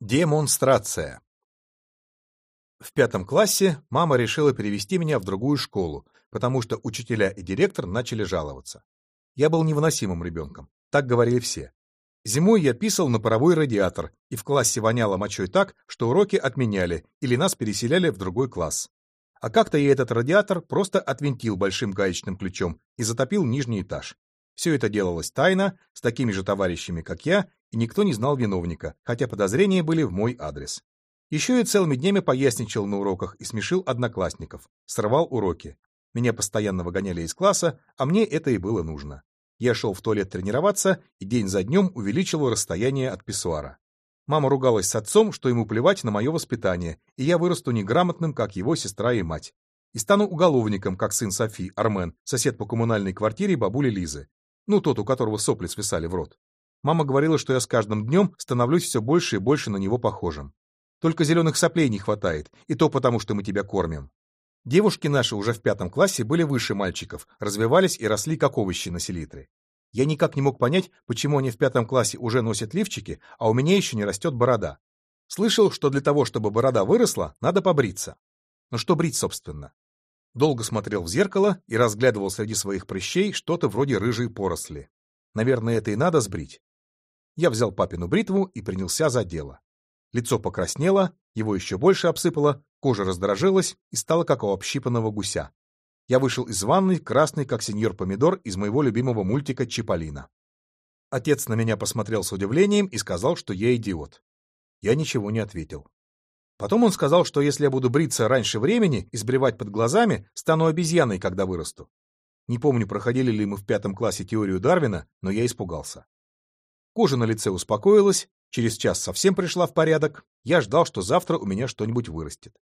Демонстрация. В пятом классе мама решила перевести меня в другую школу, потому что учителя и директор начали жаловаться. Я был невыносимым ребенком, так говорили все. Зимой я писал на паровой радиатор, и в классе воняло мочой так, что уроки отменяли или нас переселяли в другой класс. А как-то я этот радиатор просто отвинтил большим гаечным ключом и затопил нижний этаж. Все это делалось тайно, с такими же товарищами, как я, и никто не знал виновника, хотя подозрения были в мой адрес. Еще и целыми днями поясничал на уроках и смешил одноклассников, срывал уроки. Меня постоянно выгоняли из класса, а мне это и было нужно. Я шел в туалет тренироваться и день за днем увеличивал расстояние от писсуара. Мама ругалась с отцом, что ему плевать на мое воспитание, и я вырасту неграмотным, как его сестра и мать. И стану уголовником, как сын Софи, Армен, сосед по коммунальной квартире бабули Лизы. Ну, тот, у которого сопли свисали в рот. Мама говорила, что я с каждым днем становлюсь все больше и больше на него похожим. Только зеленых соплей не хватает, и то потому, что мы тебя кормим. Девушки наши уже в пятом классе были выше мальчиков, развивались и росли как овощи на селитре. Я никак не мог понять, почему они в пятом классе уже носят лифчики, а у меня еще не растет борода. Слышал, что для того, чтобы борода выросла, надо побриться. Но что брить, собственно? Долго смотрел в зеркало и разглядывал среди своих прыщей что-то вроде рыжей поросли. Наверное, это и надо сбрить. Я взял папину бритву и принялся за дело. Лицо покраснело, его еще больше обсыпало, кожа раздражилась и стала как у общипанного гуся. Я вышел из ванной, красный, как сеньор Помидор из моего любимого мультика «Чиполлино». Отец на меня посмотрел с удивлением и сказал, что я идиот. Я ничего не ответил. Потом он сказал, что если я буду бриться раньше времени и сбривать под глазами, стану обезьяной, когда вырасту. Не помню, проходили ли мы в пятом классе теорию Дарвина, но я испугался. Кожа на лице успокоилась, через час совсем пришла в порядок. Я ждал, что завтра у меня что-нибудь вырастет.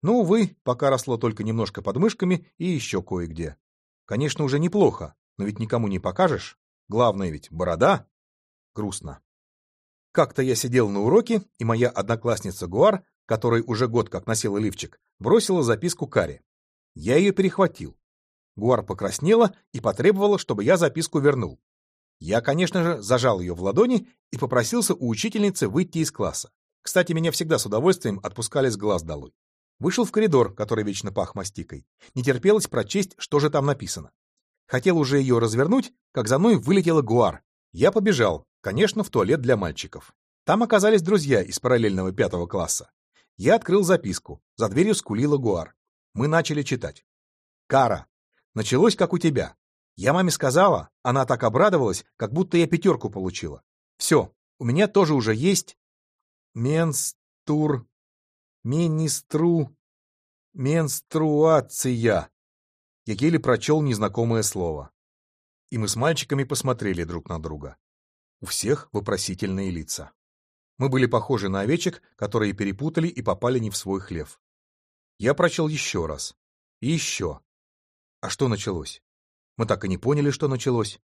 Но, увы, пока росло только немножко под мышками и еще кое-где. Конечно, уже неплохо, но ведь никому не покажешь. Главное ведь борода. Грустно. Как-то я сидел на уроке, и моя одноклассница Гуар, которая уже год как носила лифчик, бросила записку Каре. Я ее перехватил. Гуар покраснела и потребовала, чтобы я записку вернул. Я, конечно же, зажал ее в ладони и попросился у учительницы выйти из класса. Кстати, меня всегда с удовольствием отпускали с глаз долой. Вышел в коридор, который вечно пах мастикой. Не терпелось прочесть, что же там написано. Хотел уже ее развернуть, как за мной вылетела гуар. Я побежал, конечно, в туалет для мальчиков. Там оказались друзья из параллельного пятого класса. Я открыл записку. За дверью скулила гуар. Мы начали читать. «Кара, началось как у тебя. Я маме сказала, она так обрадовалась, как будто я пятерку получила. Все, у меня тоже уже есть менстур... министру... менструация. Я еле прочел незнакомое слово. И мы с мальчиками посмотрели друг на друга. У всех вопросительные лица. Мы были похожи на овечек, которые перепутали и попали не в свой хлев. Я прочел еще раз. И еще. А что началось? Мы так и не поняли, что началось.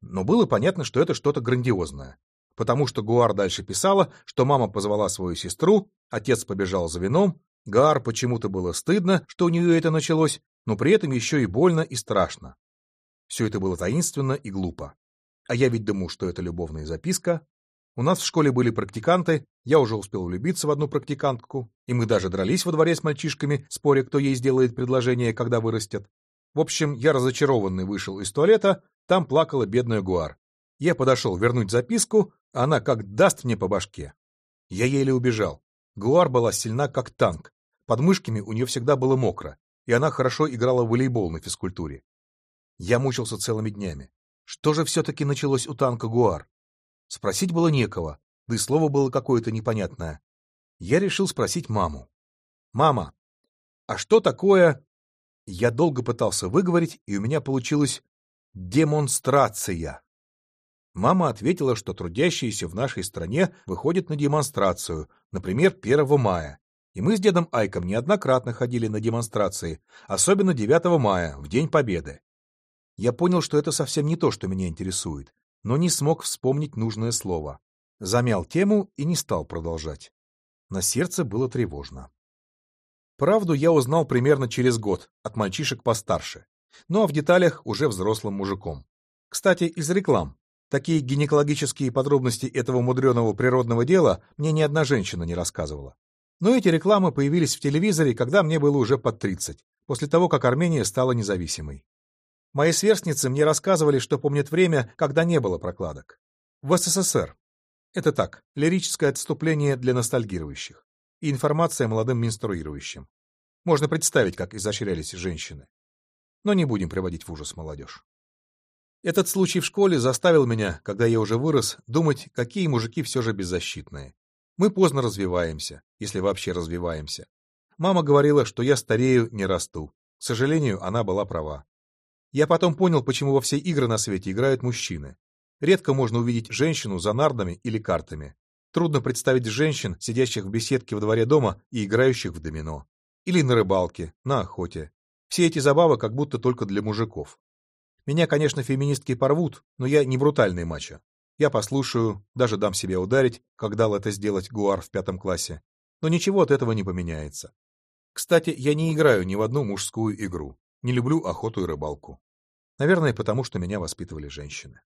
Но было понятно, что это что-то грандиозное. Потому что Гуар дальше писала, что мама позвала свою сестру, отец побежал за вином, Гуар почему-то было стыдно, что у нее это началось, но при этом еще и больно и страшно. Все это было таинственно и глупо. А я ведь думал, что это любовная записка. У нас в школе были практиканты, я уже успел влюбиться в одну практикантку, и мы даже дрались во дворе с мальчишками, споря, кто ей сделает предложение, когда вырастет. В общем, я разочарованный вышел из туалета, там плакала бедная Гуар. Я подошел вернуть записку, а она как даст мне по башке. Я еле убежал. Гуар была сильна, как танк. Под мышками у нее всегда было мокро, и она хорошо играла в волейбол на физкультуре. Я мучился целыми днями. Что же все-таки началось у танка Гуар? Спросить было некого, да и слово было какое-то непонятное. Я решил спросить маму. «Мама, а что такое я долго пытался выговорить, и у меня получилась демонстрация. Мама ответила, что трудящиеся в нашей стране выходят на демонстрацию, например, 1 мая. И мы с дедом Айком неоднократно ходили на демонстрации, особенно 9 мая, в День Победы. Я понял, что это совсем не то, что меня интересует, но не смог вспомнить нужное слово. Замял тему и не стал продолжать. На сердце было тревожно. Правду я узнал примерно через год, от мальчишек постарше. Ну а в деталях уже взрослым мужиком. Кстати, из реклам. Такие гинекологические подробности этого мудреного природного дела мне ни одна женщина не рассказывала. Но эти рекламы появились в телевизоре, когда мне было уже под 30, после того, как Армения стала независимой. Мои сверстницы мне рассказывали, что помнят время, когда не было прокладок. В СССР. Это так, лирическое отступление для ностальгирующих. И информация молодым менструирующим. Можно представить, как изощрялись женщины. Но не будем приводить в ужас молодежь. Этот случай в школе заставил меня, когда я уже вырос, думать, какие мужики все же беззащитные. Мы поздно развиваемся, если вообще развиваемся. Мама говорила, что я старею, не расту. К сожалению, она была права. Я потом понял, почему во все игры на свете играют мужчины. Редко можно увидеть женщину за нардами или картами. Трудно представить женщин, сидящих в беседке во дворе дома и играющих в домино. Или на рыбалке, на охоте. Все эти забавы как будто только для мужиков. Меня, конечно, феминистки порвут, но я не брутальный мачо. Я послушаю, даже дам себе ударить, как дал это сделать Гуар в пятом классе. Но ничего от этого не поменяется. Кстати, я не играю ни в одну мужскую игру. Не люблю охоту и рыбалку. Наверное, потому что меня воспитывали женщины.